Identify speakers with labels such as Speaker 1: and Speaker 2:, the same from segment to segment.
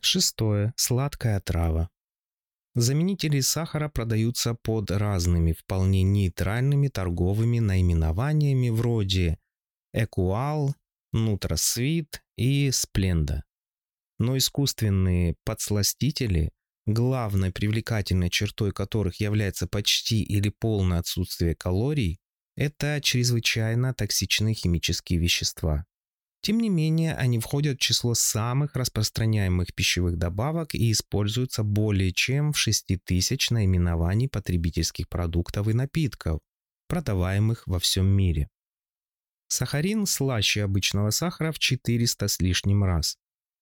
Speaker 1: Шестое. Сладкая трава. Заменители сахара продаются под разными, вполне нейтральными торговыми наименованиями вроде Экуал, Нутросвит и Спленда. Но искусственные подсластители, главной привлекательной чертой которых является почти или полное отсутствие калорий, это чрезвычайно токсичные химические вещества – тем не менее, они входят в число самых распространяемых пищевых добавок и используются более чем в 6000 наименований потребительских продуктов и напитков, продаваемых во всем мире. Сахарин слаще обычного сахара в 400 с лишним раз,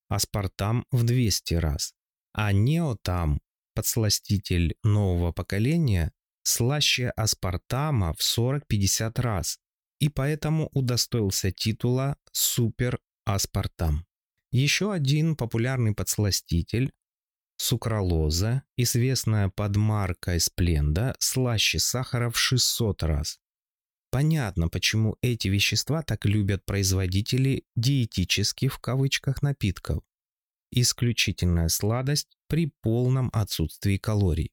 Speaker 1: аспартам в 200 раз, а неотам, подсластитель нового поколения, слаще аспартама в 40-50 раз, и поэтому удостоился титула «Супер Аспартам». Еще один популярный подсластитель Сукралоза, известная под маркой Спленда, слаще сахара в 600 раз. Понятно, почему эти вещества так любят производители «диетических» в кавычках напитков. Исключительная сладость при полном отсутствии калорий.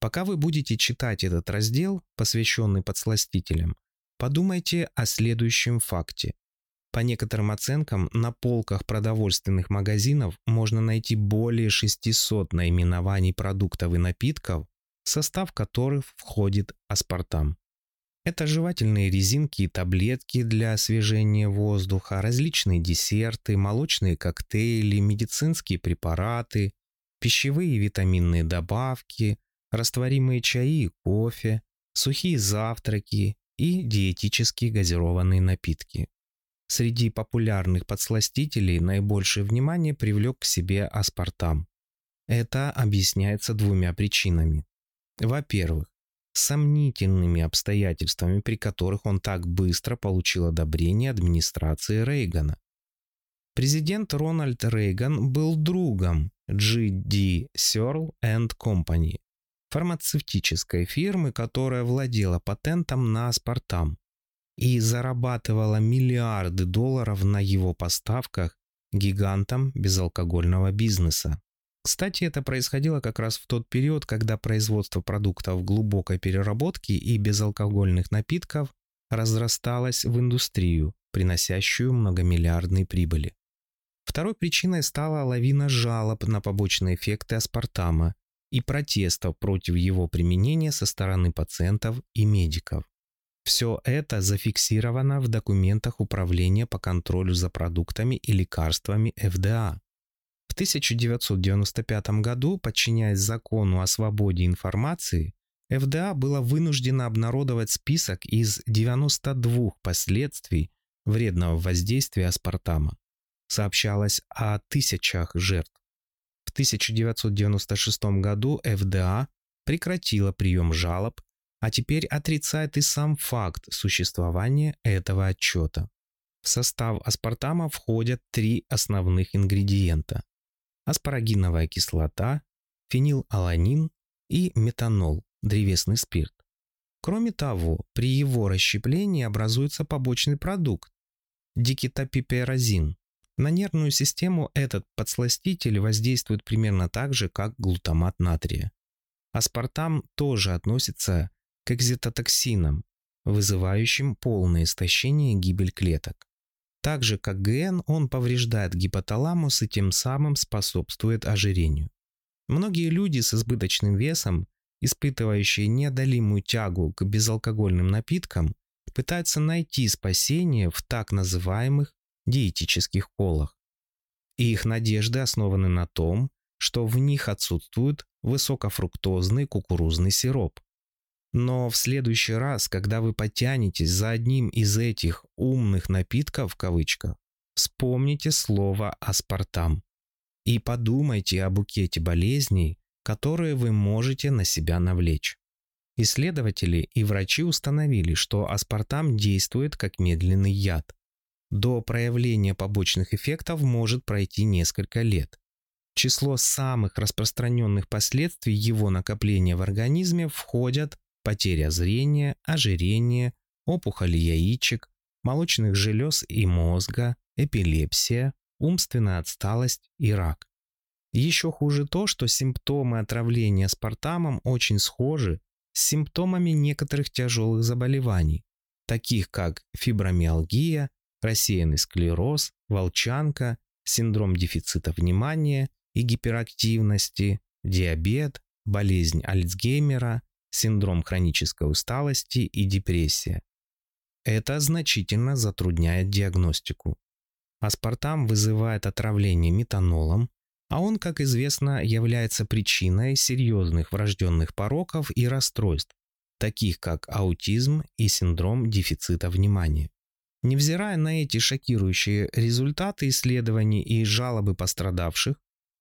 Speaker 1: Пока вы будете читать этот раздел, посвященный подсластителям, Подумайте о следующем факте. По некоторым оценкам, на полках продовольственных магазинов можно найти более 600 наименований продуктов и напитков, состав которых входит аспартам. Это жевательные резинки и таблетки для освежения воздуха, различные десерты, молочные коктейли, медицинские препараты, пищевые и витаминные добавки, растворимые чаи и кофе, сухие завтраки, и диетически газированные напитки. Среди популярных подсластителей наибольшее внимание привлек к себе аспартам. Это объясняется двумя причинами. Во-первых, сомнительными обстоятельствами, при которых он так быстро получил одобрение администрации Рейгана. Президент Рональд Рейган был другом G.D. Searle Company, фармацевтической фирмы, которая владела патентом на аспартам и зарабатывала миллиарды долларов на его поставках гигантам безалкогольного бизнеса. Кстати, это происходило как раз в тот период, когда производство продуктов глубокой переработки и безалкогольных напитков разрасталось в индустрию, приносящую многомиллиардные прибыли. Второй причиной стала лавина жалоб на побочные эффекты аспартама и протестов против его применения со стороны пациентов и медиков. Все это зафиксировано в документах Управления по контролю за продуктами и лекарствами ФДА. В 1995 году, подчиняясь закону о свободе информации, ФДА была вынуждена обнародовать список из 92 последствий вредного воздействия аспартама. Сообщалось о тысячах жертв. 1996 году ФДА прекратила прием жалоб, а теперь отрицает и сам факт существования этого отчета. В состав аспартама входят три основных ингредиента – аспарагиновая кислота, фенилаланин и метанол, древесный спирт. Кроме того, при его расщеплении образуется побочный продукт – дикетопиперозин, на нервную систему этот подсластитель воздействует примерно так же, как глутамат натрия. Аспартам тоже относится к экзитотоксинам, вызывающим полное истощение и гибель клеток. Так же, как ГН, он повреждает гипоталамус и тем самым способствует ожирению. Многие люди с избыточным весом, испытывающие неодолимую тягу к безалкогольным напиткам, пытаются найти спасение в так называемых диетических колах. И их надежды основаны на том, что в них отсутствует высокофруктозный кукурузный сироп. Но в следующий раз, когда вы потянетесь за одним из этих «умных напитков» в кавычках, вспомните слово «аспартам» и подумайте о букете болезней, которые вы можете на себя навлечь. Исследователи и врачи установили, что аспартам действует как медленный яд, до проявления побочных эффектов может пройти несколько лет. Число самых распространенных последствий его накопления в организме входят потеря зрения, ожирение, опухоли яичек, молочных желез и мозга, эпилепсия, умственная отсталость и рак. Еще хуже то, что симптомы отравления спартамом очень схожи с симптомами некоторых тяжелых заболеваний, таких как фибромиалгия, рассеянный склероз, волчанка, синдром дефицита внимания и гиперактивности, диабет, болезнь Альцгеймера, синдром хронической усталости и депрессия. Это значительно затрудняет диагностику. Аспартам вызывает отравление метанолом, а он, как известно, является причиной серьезных врожденных пороков и расстройств, таких как аутизм и синдром дефицита внимания. Невзирая на эти шокирующие результаты исследований и жалобы пострадавших,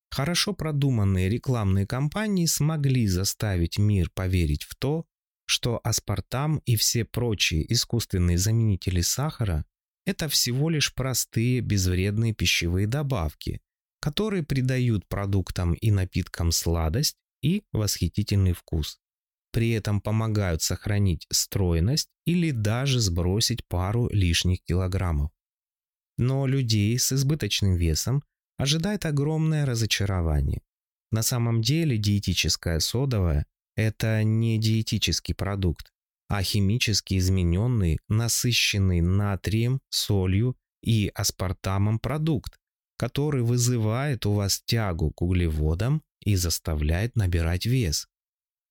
Speaker 1: хорошо продуманные рекламные кампании смогли заставить мир поверить в то, что аспартам и все прочие искусственные заменители сахара – это всего лишь простые безвредные пищевые добавки, которые придают продуктам и напиткам сладость и восхитительный вкус при этом помогают сохранить стройность или даже сбросить пару лишних килограммов. Но людей с избыточным весом ожидает огромное разочарование. На самом деле диетическая содовая – это не диетический продукт, а химически измененный, насыщенный натрием, солью и аспартамом продукт, который вызывает у вас тягу к углеводам и заставляет набирать вес.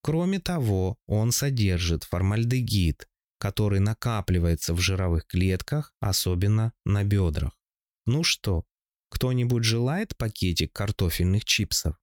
Speaker 1: Кроме того, он содержит формальдегид, который накапливается в жировых клетках, особенно на бедрах. Ну что, кто-нибудь желает пакетик картофельных чипсов?